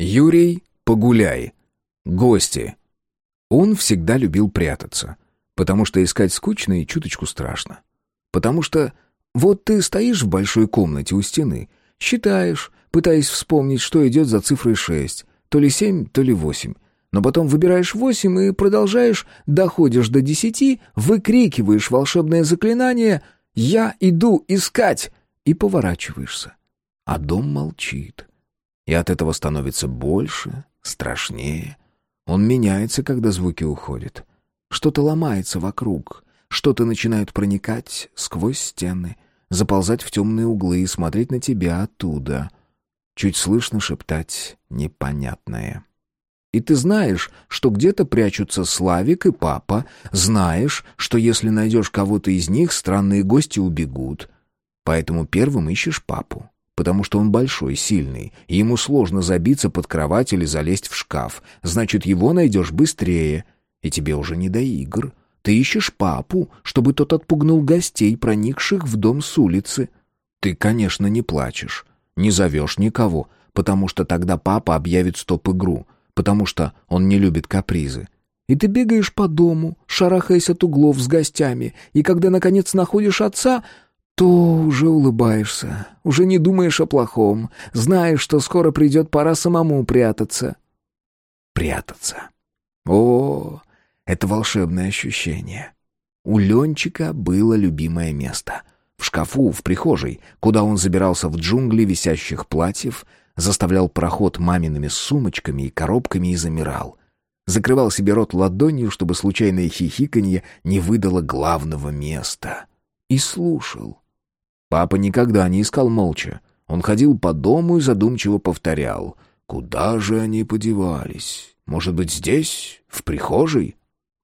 Юрий, погуляй. Гости. Он всегда любил прятаться, потому что искать скучно и чуточку страшно. Потому что вот ты стоишь в большой комнате у стены, считаешь, пытаясь вспомнить, что идет за цифрой шесть, то ли семь, то ли восемь. Но потом выбираешь восемь и продолжаешь, доходишь до десяти, выкрикиваешь волшебное заклинание «Я иду искать!» и поворачиваешься. А дом молчит. И от этого становится больше, страшнее. Он меняется, когда звуки уходят. Что-то ломается вокруг, что-то начинает проникать сквозь стены, заползать в темные углы и смотреть на тебя оттуда. Чуть слышно шептать непонятное. И ты знаешь, что где-то прячутся Славик и папа, знаешь, что если найдешь кого-то из них, странные гости убегут. Поэтому первым ищешь папу потому что он большой, сильный, и ему сложно забиться под кровать или залезть в шкаф. Значит, его найдешь быстрее, и тебе уже не до игр. Ты ищешь папу, чтобы тот отпугнул гостей, проникших в дом с улицы. Ты, конечно, не плачешь, не зовешь никого, потому что тогда папа объявит стоп-игру, потому что он не любит капризы. И ты бегаешь по дому, шарахаясь от углов с гостями, и когда, наконец, находишь отца, то уже улыбаешься, уже не думаешь о плохом, знаешь, что скоро придет пора самому прятаться. Прятаться. О, это волшебное ощущение. У Ленчика было любимое место. В шкафу, в прихожей, куда он забирался в джунгли висящих платьев, заставлял проход мамиными сумочками и коробками и замирал. Закрывал себе рот ладонью, чтобы случайное хихиканье не выдало главного места. И слушал. Папа никогда не искал молча. Он ходил по дому и задумчиво повторял. «Куда же они подевались? Может быть, здесь? В прихожей?»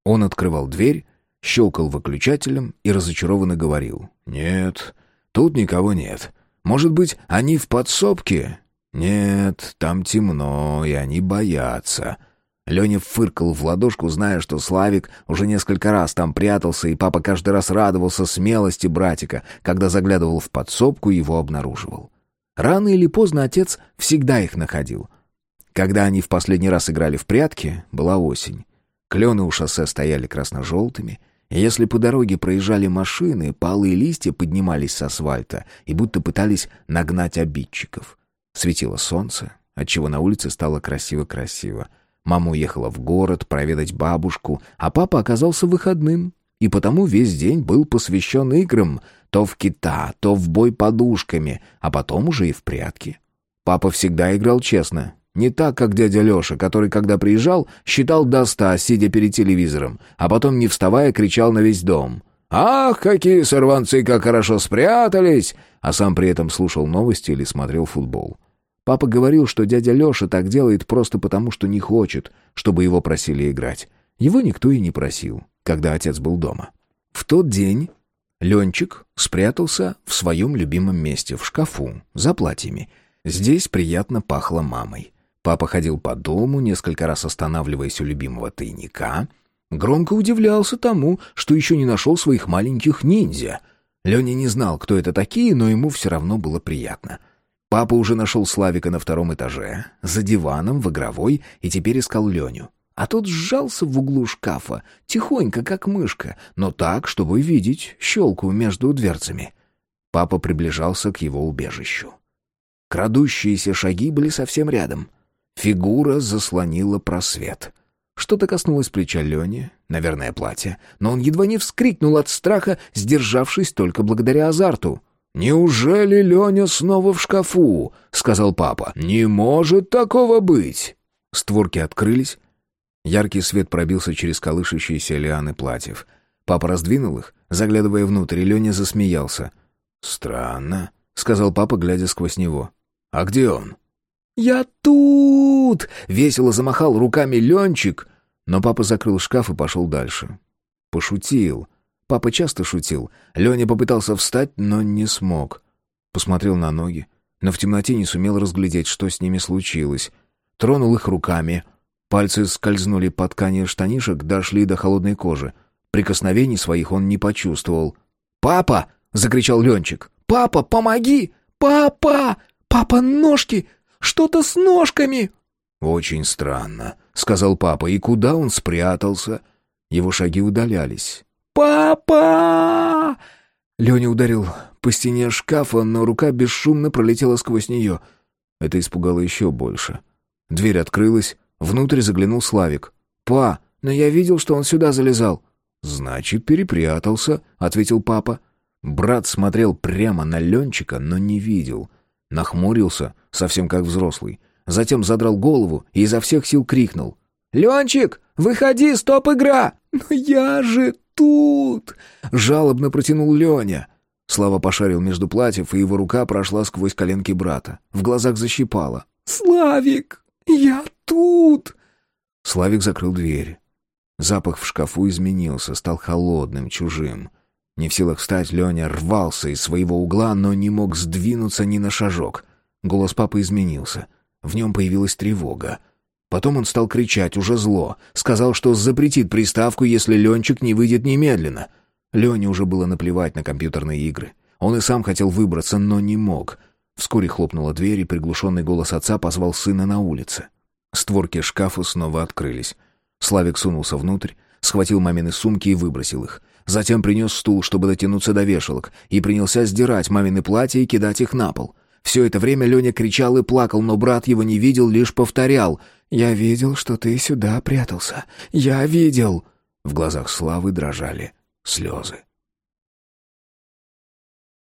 Он открывал дверь, щелкал выключателем и разочарованно говорил. «Нет, тут никого нет. Может быть, они в подсобке?» «Нет, там темно, и они боятся». Леня фыркал в ладошку, зная, что Славик уже несколько раз там прятался, и папа каждый раз радовался смелости братика, когда заглядывал в подсобку и его обнаруживал. Рано или поздно отец всегда их находил. Когда они в последний раз играли в прятки, была осень. Клены у шоссе стояли красно-желтыми, и если по дороге проезжали машины, палые листья поднимались с асфальта и будто пытались нагнать обидчиков. Светило солнце, отчего на улице стало красиво-красиво — Мама уехала в город проведать бабушку, а папа оказался выходным, и потому весь день был посвящен играм, то в кита, то в бой подушками, а потом уже и в прятки. Папа всегда играл честно, не так, как дядя Леша, который, когда приезжал, считал до ста, сидя перед телевизором, а потом, не вставая, кричал на весь дом. «Ах, какие сорванцы, как хорошо спрятались!» а сам при этом слушал новости или смотрел футбол. Папа говорил, что дядя Леша так делает просто потому, что не хочет, чтобы его просили играть. Его никто и не просил, когда отец был дома. В тот день Ленчик спрятался в своем любимом месте, в шкафу, за платьями. Здесь приятно пахло мамой. Папа ходил по дому, несколько раз останавливаясь у любимого тайника. Громко удивлялся тому, что еще не нашел своих маленьких ниндзя. Леня не знал, кто это такие, но ему все равно было приятно — Папа уже нашел Славика на втором этаже, за диваном, в игровой, и теперь искал Леню. А тот сжался в углу шкафа, тихонько, как мышка, но так, чтобы видеть щелку между дверцами. Папа приближался к его убежищу. Крадущиеся шаги были совсем рядом. Фигура заслонила просвет. Что-то коснулось плеча Лени, наверное, платье, но он едва не вскрикнул от страха, сдержавшись только благодаря азарту. «Неужели Леня снова в шкафу?» — сказал папа. «Не может такого быть!» Створки открылись. Яркий свет пробился через колышущиеся лианы платьев. Папа раздвинул их, заглядывая внутрь, Леня засмеялся. «Странно», — сказал папа, глядя сквозь него. «А где он?» «Я тут!» — весело замахал руками Ленчик. Но папа закрыл шкаф и пошел дальше. Пошутил. Папа часто шутил. Леня попытался встать, но не смог. Посмотрел на ноги, но в темноте не сумел разглядеть, что с ними случилось. Тронул их руками. Пальцы скользнули по ткани штанишек, дошли до холодной кожи. Прикосновений своих он не почувствовал. «Папа!» — закричал Ленчик. «Папа, помоги! Папа! Папа, ножки! Что-то с ножками!» «Очень странно», — сказал папа. «И куда он спрятался?» Его шаги удалялись. «Папа!» Леня ударил по стене шкафа, но рука бесшумно пролетела сквозь нее. Это испугало еще больше. Дверь открылась, внутрь заглянул Славик. «Па, но я видел, что он сюда залезал». «Значит, перепрятался», — ответил папа. Брат смотрел прямо на Ленчика, но не видел. Нахмурился, совсем как взрослый. Затем задрал голову и изо всех сил крикнул. «Ленчик, выходи, стоп-игра!» «Но я же тут!» — жалобно протянул Леня. Слава пошарил между платьев, и его рука прошла сквозь коленки брата. В глазах защипало. «Славик, я тут!» Славик закрыл дверь. Запах в шкафу изменился, стал холодным, чужим. Не в силах встать, Леня рвался из своего угла, но не мог сдвинуться ни на шажок. Голос папы изменился. В нем появилась тревога. Потом он стал кричать, уже зло. Сказал, что запретит приставку, если Ленчик не выйдет немедленно. Лене уже было наплевать на компьютерные игры. Он и сам хотел выбраться, но не мог. Вскоре хлопнула дверь, и приглушенный голос отца позвал сына на улице. Створки шкафа снова открылись. Славик сунулся внутрь, схватил мамины сумки и выбросил их. Затем принес стул, чтобы дотянуться до вешалок, и принялся сдирать мамины платья и кидать их на пол. Все это время Леня кричал и плакал, но брат его не видел, лишь повторял. «Я видел, что ты сюда прятался. Я видел!» В глазах Славы дрожали слезы.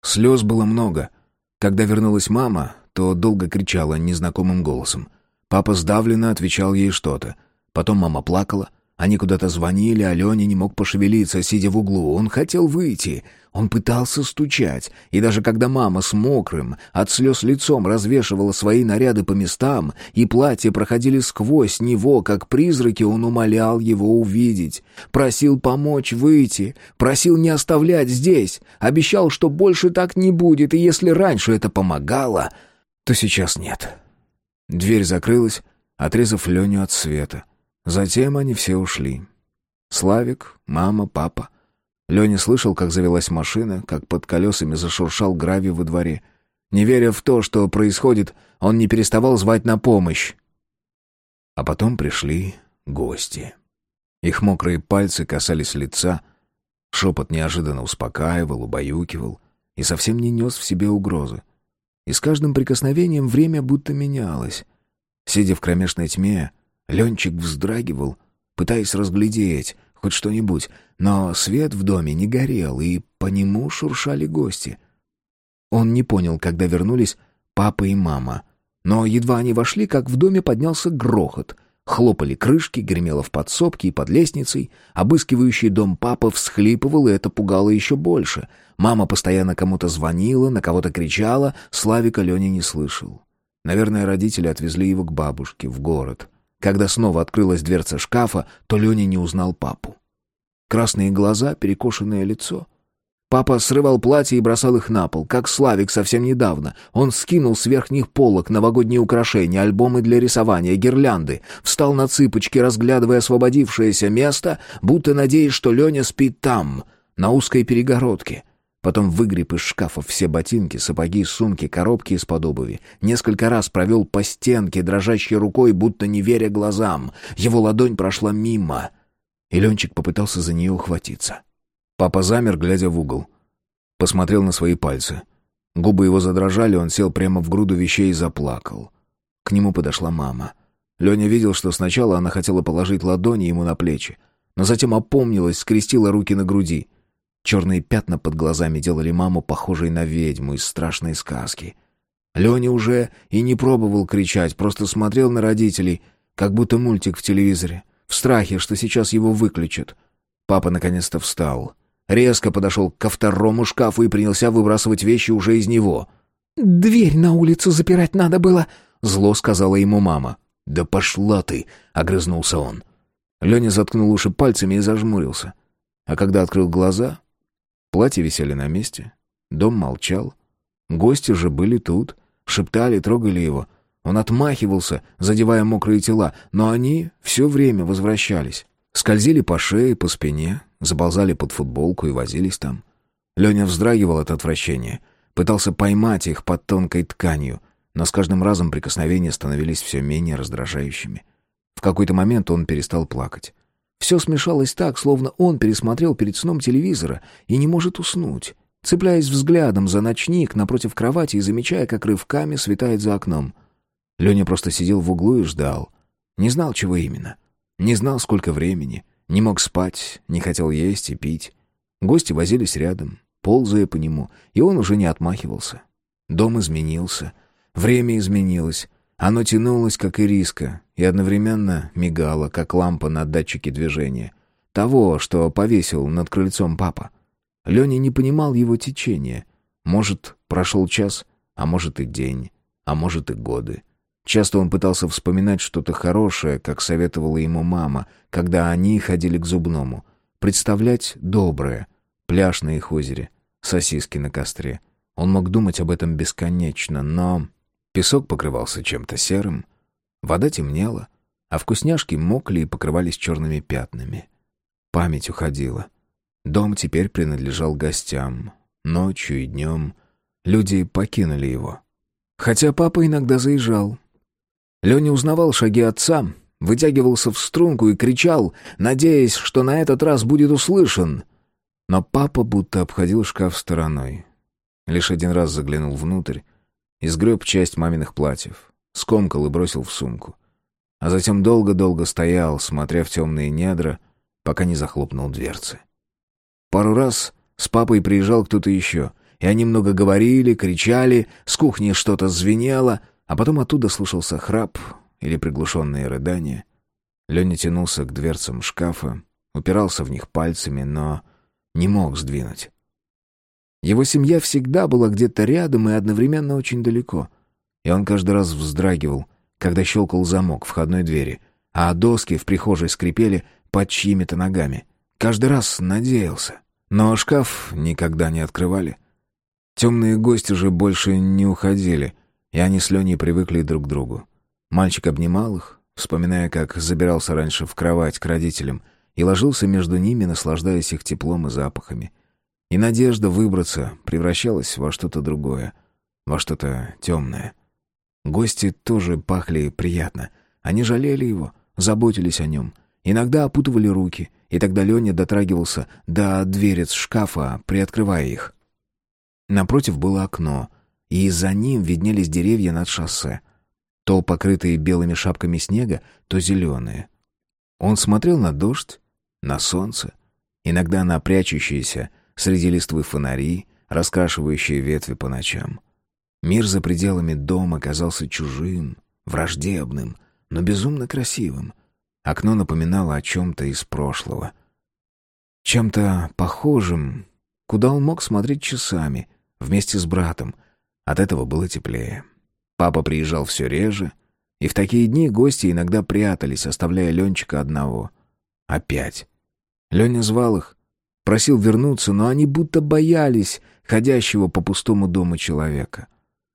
Слез было много. Когда вернулась мама, то долго кричала незнакомым голосом. Папа сдавленно отвечал ей что-то. Потом мама плакала, они куда-то звонили, а не мог пошевелиться, сидя в углу. Он хотел выйти. Он пытался стучать. И даже когда мама с мокрым, от слез лицом развешивала свои наряды по местам, и платья проходили сквозь него, как призраки, он умолял его увидеть. Просил помочь выйти. Просил не оставлять здесь. Обещал, что больше так не будет, и если раньше это помогало, то сейчас нет. Дверь закрылась, отрезав Леню от света. Затем они все ушли. Славик, мама, папа. Леня слышал, как завелась машина, как под колесами зашуршал гравий во дворе. Не веря в то, что происходит, он не переставал звать на помощь. А потом пришли гости. Их мокрые пальцы касались лица, шепот неожиданно успокаивал, убаюкивал и совсем не нес в себе угрозы. И с каждым прикосновением время будто менялось. Сидя в кромешной тьме, Ленчик вздрагивал, пытаясь разглядеть хоть что-нибудь, но свет в доме не горел, и по нему шуршали гости. Он не понял, когда вернулись папа и мама. Но едва они вошли, как в доме поднялся грохот. Хлопали крышки, гремело в подсобке и под лестницей. Обыскивающий дом папа всхлипывал, и это пугало еще больше. Мама постоянно кому-то звонила, на кого-то кричала. Славика Леня не слышал. Наверное, родители отвезли его к бабушке в город. Когда снова открылась дверца шкафа, то Леня не узнал папу. Красные глаза, перекошенное лицо. Папа срывал платья и бросал их на пол, как Славик совсем недавно. Он скинул с верхних полок новогодние украшения, альбомы для рисования, гирлянды, встал на цыпочки, разглядывая освободившееся место, будто надеясь, что Леня спит там, на узкой перегородке — Потом выгреб из шкафа все ботинки, сапоги, сумки, коробки из-под обуви. Несколько раз провел по стенке, дрожащей рукой, будто не веря глазам. Его ладонь прошла мимо, и Ленчик попытался за нее ухватиться. Папа замер, глядя в угол. Посмотрел на свои пальцы. Губы его задрожали, он сел прямо в груду вещей и заплакал. К нему подошла мама. Леня видел, что сначала она хотела положить ладони ему на плечи, но затем опомнилась, скрестила руки на груди — Черные пятна под глазами делали маму похожей на ведьму из страшной сказки. Леня уже и не пробовал кричать, просто смотрел на родителей, как будто мультик в телевизоре, в страхе, что сейчас его выключат. Папа наконец-то встал. Резко подошел ко второму шкафу и принялся выбрасывать вещи уже из него. «Дверь на улицу запирать надо было», — зло сказала ему мама. «Да пошла ты!» — огрызнулся он. Леня заткнул уши пальцами и зажмурился. А когда открыл глаза, Платья висели на месте. Дом молчал. Гости же были тут. Шептали, трогали его. Он отмахивался, задевая мокрые тела, но они все время возвращались. Скользили по шее, по спине, заползали под футболку и возились там. Леня вздрагивал от отвращения. Пытался поймать их под тонкой тканью. но с каждым разом прикосновения становились все менее раздражающими. В какой-то момент он перестал плакать. Все смешалось так, словно он пересмотрел перед сном телевизора и не может уснуть, цепляясь взглядом за ночник напротив кровати и замечая, как рывками светает за окном. Леня просто сидел в углу и ждал. Не знал, чего именно. Не знал, сколько времени. Не мог спать, не хотел есть и пить. Гости возились рядом, ползая по нему, и он уже не отмахивался. Дом изменился. Время изменилось. Оно тянулось, как ириска, и одновременно мигало, как лампа на датчике движения. Того, что повесил над крыльцом папа. Леня не понимал его течения. Может, прошел час, а может и день, а может и годы. Часто он пытался вспоминать что-то хорошее, как советовала ему мама, когда они ходили к зубному. Представлять доброе. Пляж на их озере, сосиски на костре. Он мог думать об этом бесконечно, но Песок покрывался чем-то серым, вода темнела, а вкусняшки мокли и покрывались черными пятнами. Память уходила. Дом теперь принадлежал гостям. Ночью и днем люди покинули его. Хотя папа иногда заезжал. Леня узнавал шаги отца, вытягивался в струнку и кричал, надеясь, что на этот раз будет услышан. Но папа будто обходил шкаф стороной. Лишь один раз заглянул внутрь, и сгреб часть маминых платьев, скомкал и бросил в сумку. А затем долго-долго стоял, смотря в темные недра, пока не захлопнул дверцы. Пару раз с папой приезжал кто-то еще, и они много говорили, кричали, с кухни что-то звенело, а потом оттуда слышался храп или приглушенные рыдания. Леня тянулся к дверцам шкафа, упирался в них пальцами, но не мог сдвинуть. Его семья всегда была где-то рядом и одновременно очень далеко. И он каждый раз вздрагивал, когда щелкал замок входной двери, а доски в прихожей скрипели под чьими-то ногами. Каждый раз надеялся. Но шкаф никогда не открывали. Темные гости же больше не уходили, и они с Леней привыкли друг к другу. Мальчик обнимал их, вспоминая, как забирался раньше в кровать к родителям, и ложился между ними, наслаждаясь их теплом и запахами — и надежда выбраться превращалась во что-то другое, во что-то темное. Гости тоже пахли приятно. Они жалели его, заботились о нем. Иногда опутывали руки, и тогда Леня дотрагивался до дверец шкафа, приоткрывая их. Напротив было окно, и за ним виднелись деревья над шоссе. То покрытые белыми шапками снега, то зеленые. Он смотрел на дождь, на солнце, иногда на прячущиеся Среди листвы фонари, раскрашивающие ветви по ночам. Мир за пределами дома казался чужим, враждебным, но безумно красивым. Окно напоминало о чем-то из прошлого. Чем-то похожим, куда он мог смотреть часами, вместе с братом. От этого было теплее. Папа приезжал все реже, и в такие дни гости иногда прятались, оставляя Ленчика одного. Опять. Леня звал их, Просил вернуться, но они будто боялись ходящего по пустому дому человека.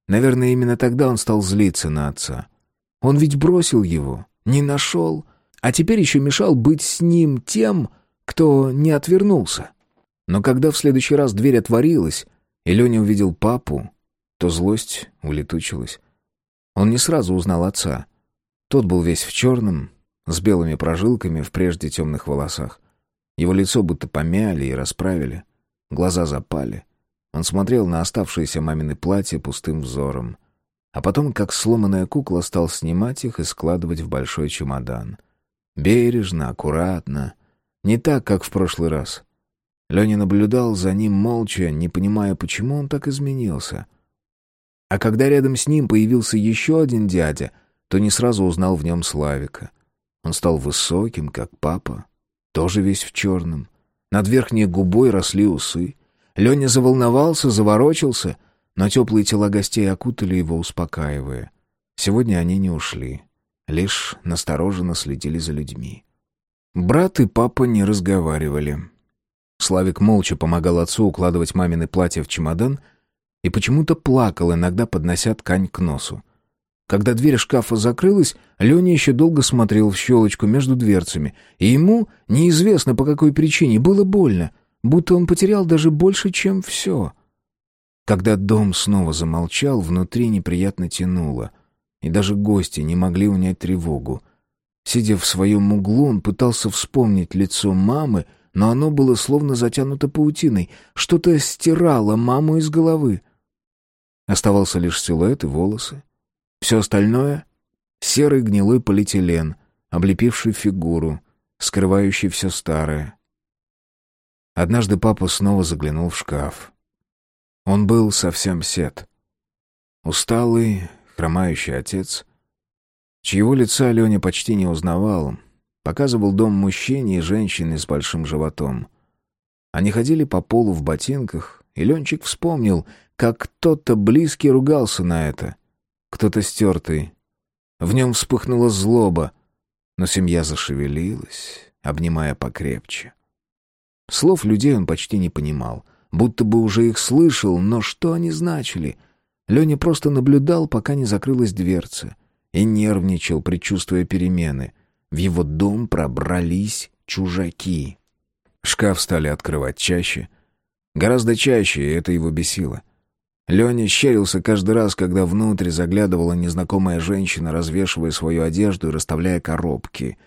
Наверное, именно тогда он стал злиться на отца. Он ведь бросил его, не нашел, а теперь еще мешал быть с ним тем, кто не отвернулся. Но когда в следующий раз дверь отворилась, и Леня увидел папу, то злость улетучилась. Он не сразу узнал отца. Тот был весь в черном, с белыми прожилками в прежде темных волосах. Его лицо будто помяли и расправили. Глаза запали. Он смотрел на оставшееся мамины платье пустым взором. А потом, как сломанная кукла, стал снимать их и складывать в большой чемодан. Бережно, аккуратно. Не так, как в прошлый раз. Леня наблюдал за ним молча, не понимая, почему он так изменился. А когда рядом с ним появился еще один дядя, то не сразу узнал в нем Славика. Он стал высоким, как папа, тоже весь в черном. Над верхней губой росли усы. Леня заволновался, заворочился, но теплые тела гостей окутали его, успокаивая. Сегодня они не ушли, лишь настороженно следили за людьми. Брат и папа не разговаривали. Славик молча помогал отцу укладывать мамины платья в чемодан и почему-то плакал, иногда поднося ткань к носу. Когда дверь шкафа закрылась, Леня еще долго смотрел в щелочку между дверцами, и ему, неизвестно по какой причине, было больно, будто он потерял даже больше, чем все. Когда дом снова замолчал, внутри неприятно тянуло, и даже гости не могли унять тревогу. Сидя в своем углу, он пытался вспомнить лицо мамы, но оно было словно затянуто паутиной, что-то стирало маму из головы. Оставался лишь силуэт и волосы. Все остальное — серый гнилой полиэтилен, облепивший фигуру, скрывающий все старое. Однажды папа снова заглянул в шкаф. Он был совсем сед. Усталый, хромающий отец, чьего лица Леня почти не узнавал, показывал дом мужчине и женщине с большим животом. Они ходили по полу в ботинках, и Ленчик вспомнил, как кто-то близкий ругался на это, кто-то стертый. В нем вспыхнула злоба, но семья зашевелилась, обнимая покрепче. Слов людей он почти не понимал, будто бы уже их слышал, но что они значили? Леня просто наблюдал, пока не закрылась дверца, и нервничал, предчувствуя перемены. В его дом пробрались чужаки. Шкаф стали открывать чаще. Гораздо чаще, и это его бесило. Леня щерился каждый раз, когда внутрь заглядывала незнакомая женщина, развешивая свою одежду и расставляя коробки.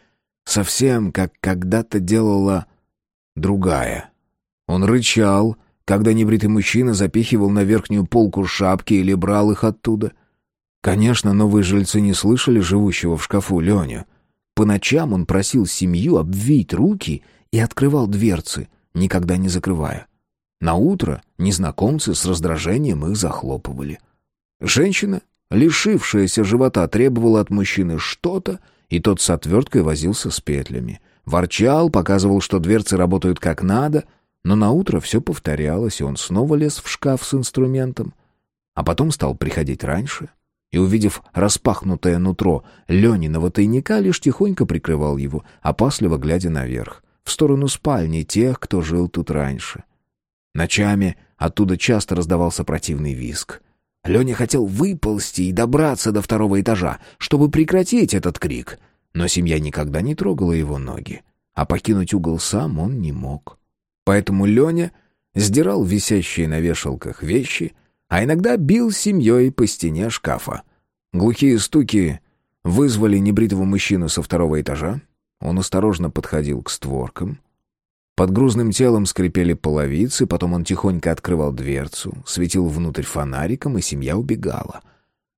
Совсем как когда-то делала другая. Он рычал, когда небритый мужчина запихивал на верхнюю полку шапки или брал их оттуда. Конечно, новые жильцы не слышали живущего в шкафу Леню. По ночам он просил семью обвить руки и открывал дверцы, никогда не закрывая. На утро незнакомцы с раздражением их захлопывали. Женщина, лишившаяся живота, требовала от мужчины что-то, и тот с отверткой возился с петлями. Ворчал, показывал, что дверцы работают как надо, но на утро все повторялось, и он снова лез в шкаф с инструментом. А потом стал приходить раньше, и, увидев распахнутое нутро Лениного тайника, лишь тихонько прикрывал его, опасливо глядя наверх, в сторону спальни тех, кто жил тут раньше. Ночами оттуда часто раздавался противный визг. Леня хотел выползти и добраться до второго этажа, чтобы прекратить этот крик — но семья никогда не трогала его ноги, а покинуть угол сам он не мог. Поэтому Леня сдирал висящие на вешалках вещи, а иногда бил семьей по стене шкафа. Глухие стуки вызвали небритого мужчину со второго этажа. Он осторожно подходил к створкам. Под грузным телом скрипели половицы, потом он тихонько открывал дверцу, светил внутрь фонариком, и семья убегала —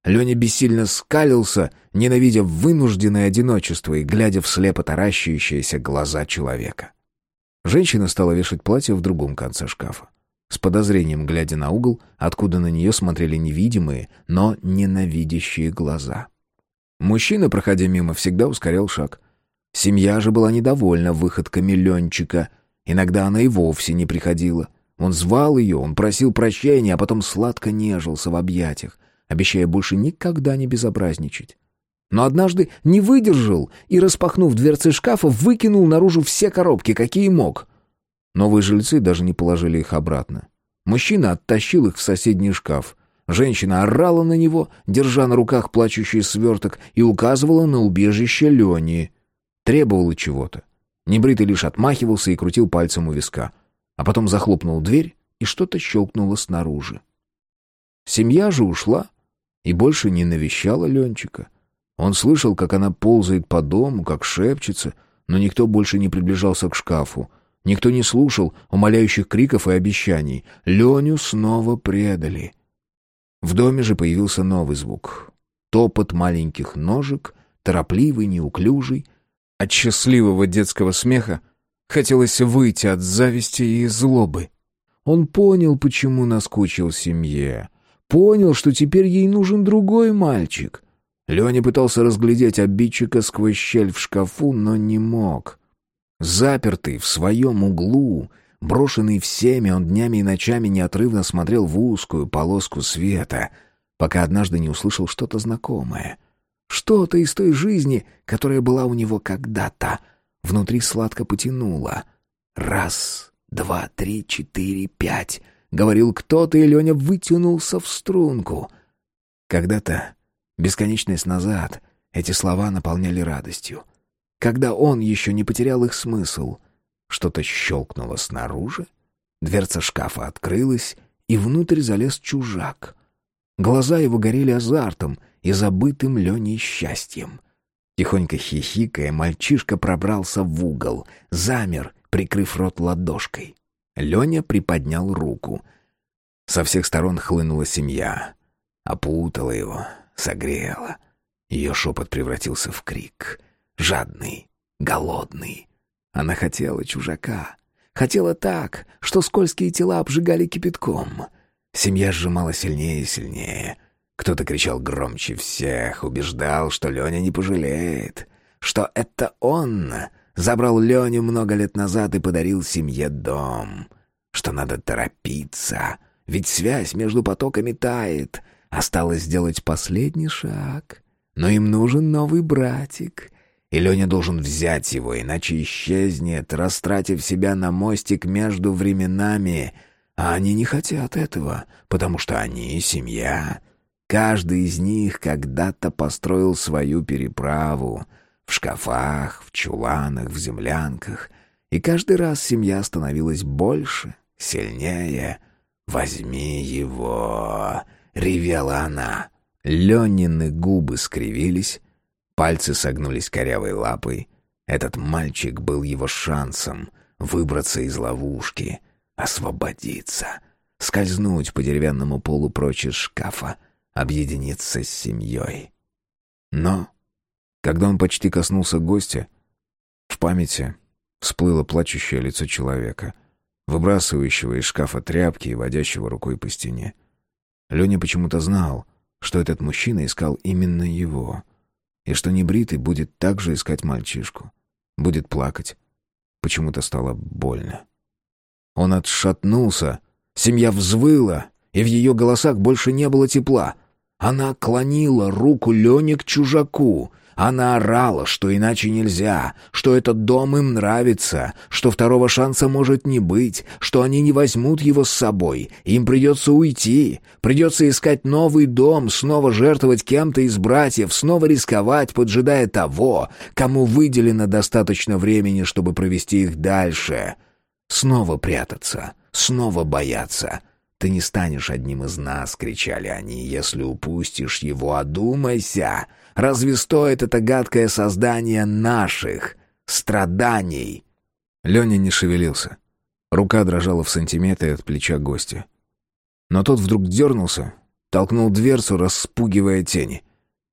Леня бессильно скалился, ненавидя вынужденное одиночество и глядя в слепо таращающиеся глаза человека. Женщина стала вешать платье в другом конце шкафа, с подозрением глядя на угол, откуда на нее смотрели невидимые, но ненавидящие глаза. Мужчина, проходя мимо, всегда ускорял шаг. Семья же была недовольна выходками Ленчика. Иногда она и вовсе не приходила. Он звал ее, он просил прощения, а потом сладко нежился в объятиях, обещая больше никогда не безобразничать. Но однажды не выдержал и, распахнув дверцы шкафа, выкинул наружу все коробки, какие мог. Новые жильцы даже не положили их обратно. Мужчина оттащил их в соседний шкаф. Женщина орала на него, держа на руках плачущий сверток, и указывала на убежище Лени. Требовала чего-то. Небритый лишь отмахивался и крутил пальцем у виска. А потом захлопнул дверь, и что-то щелкнуло снаружи. Семья же ушла, и больше не навещала Ленчика. Он слышал, как она ползает по дому, как шепчется, но никто больше не приближался к шкафу. Никто не слушал умоляющих криков и обещаний. Леню снова предали. В доме же появился новый звук. Топот маленьких ножек, торопливый, неуклюжий. От счастливого детского смеха хотелось выйти от зависти и злобы. Он понял, почему наскучил семье. Понял, что теперь ей нужен другой мальчик. Леня пытался разглядеть обидчика сквозь щель в шкафу, но не мог. Запертый в своем углу, брошенный всеми, он днями и ночами неотрывно смотрел в узкую полоску света, пока однажды не услышал что-то знакомое. Что-то из той жизни, которая была у него когда-то. Внутри сладко потянуло. Раз, два, три, четыре, пять — Говорил кто-то, и Леня вытянулся в струнку. Когда-то, бесконечность назад, эти слова наполняли радостью. Когда он еще не потерял их смысл, что-то щелкнуло снаружи, дверца шкафа открылась, и внутрь залез чужак. Глаза его горели азартом и забытым Леней счастьем. Тихонько хихикая, мальчишка пробрался в угол, замер, прикрыв рот ладошкой. Леня приподнял руку. Со всех сторон хлынула семья. Опутала его, согрела. Ее шепот превратился в крик. Жадный, голодный. Она хотела чужака. Хотела так, что скользкие тела обжигали кипятком. Семья сжимала сильнее и сильнее. Кто-то кричал громче всех, убеждал, что Леня не пожалеет, что это он забрал Леню много лет назад и подарил семье дом, что надо торопиться, ведь связь между потоками тает, осталось сделать последний шаг, но им нужен новый братик, и Леня должен взять его, иначе исчезнет, растратив себя на мостик между временами, а они не хотят этого, потому что они семья, Каждый из них когда-то построил свою переправу в шкафах, в чуланах, в землянках, и каждый раз семья становилась больше, сильнее. «Возьми его!» — ревела она. Ленины губы скривились, пальцы согнулись корявой лапой. Этот мальчик был его шансом выбраться из ловушки, освободиться, скользнуть по деревянному полу прочь из шкафа — объединиться с семьей. Но, когда он почти коснулся гостя, в памяти всплыло плачущее лицо человека, выбрасывающего из шкафа тряпки и водящего рукой по стене. Леня почему-то знал, что этот мужчина искал именно его, и что небритый будет также искать мальчишку, будет плакать. Почему-то стало больно. Он отшатнулся, семья взвыла, и в ее голосах больше не было тепла. Она клонила руку Лене к чужаку. Она орала, что иначе нельзя, что этот дом им нравится, что второго шанса может не быть, что они не возьмут его с собой, им придется уйти, придется искать новый дом, снова жертвовать кем-то из братьев, снова рисковать, поджидая того, кому выделено достаточно времени, чтобы провести их дальше. Снова прятаться, снова бояться — «Ты не станешь одним из нас!» — кричали они. «Если упустишь его, одумайся! Разве стоит это гадкое создание наших страданий?» Леня не шевелился. Рука дрожала в сантиметре от плеча гостя. Но тот вдруг дернулся, толкнул дверцу, распугивая тени.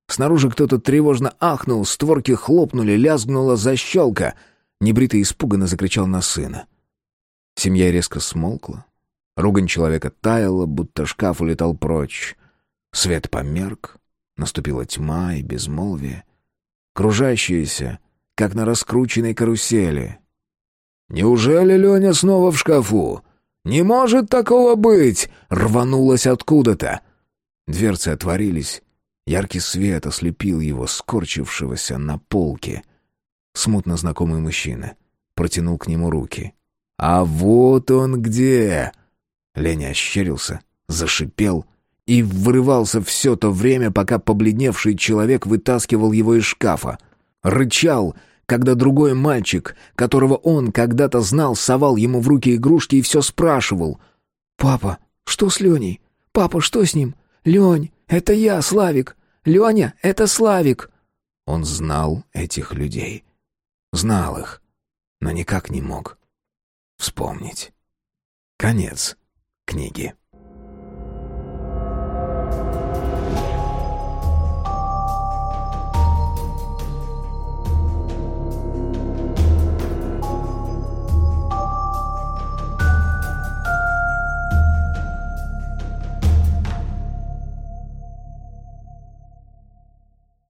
Снаружи кто-то тревожно ахнул, створки хлопнули, лязгнула защелка. Небритый испуганно закричал на сына. Семья резко смолкла, Ругань человека таяла, будто шкаф улетал прочь. Свет померк, наступила тьма и безмолвие. Кружащиеся, как на раскрученной карусели. «Неужели Леня снова в шкафу? Не может такого быть!» — рванулось откуда-то. Дверцы отворились. Яркий свет ослепил его, скорчившегося на полке. Смутно знакомый мужчина протянул к нему руки. «А вот он где!» Леня ощерился, зашипел и вырывался все то время, пока побледневший человек вытаскивал его из шкафа. Рычал, когда другой мальчик, которого он когда-то знал, совал ему в руки игрушки и все спрашивал. «Папа, что с Леней? Папа, что с ним? Лень, это я, Славик. Леня, это Славик». Он знал этих людей. Знал их, но никак не мог вспомнить. Конец книги.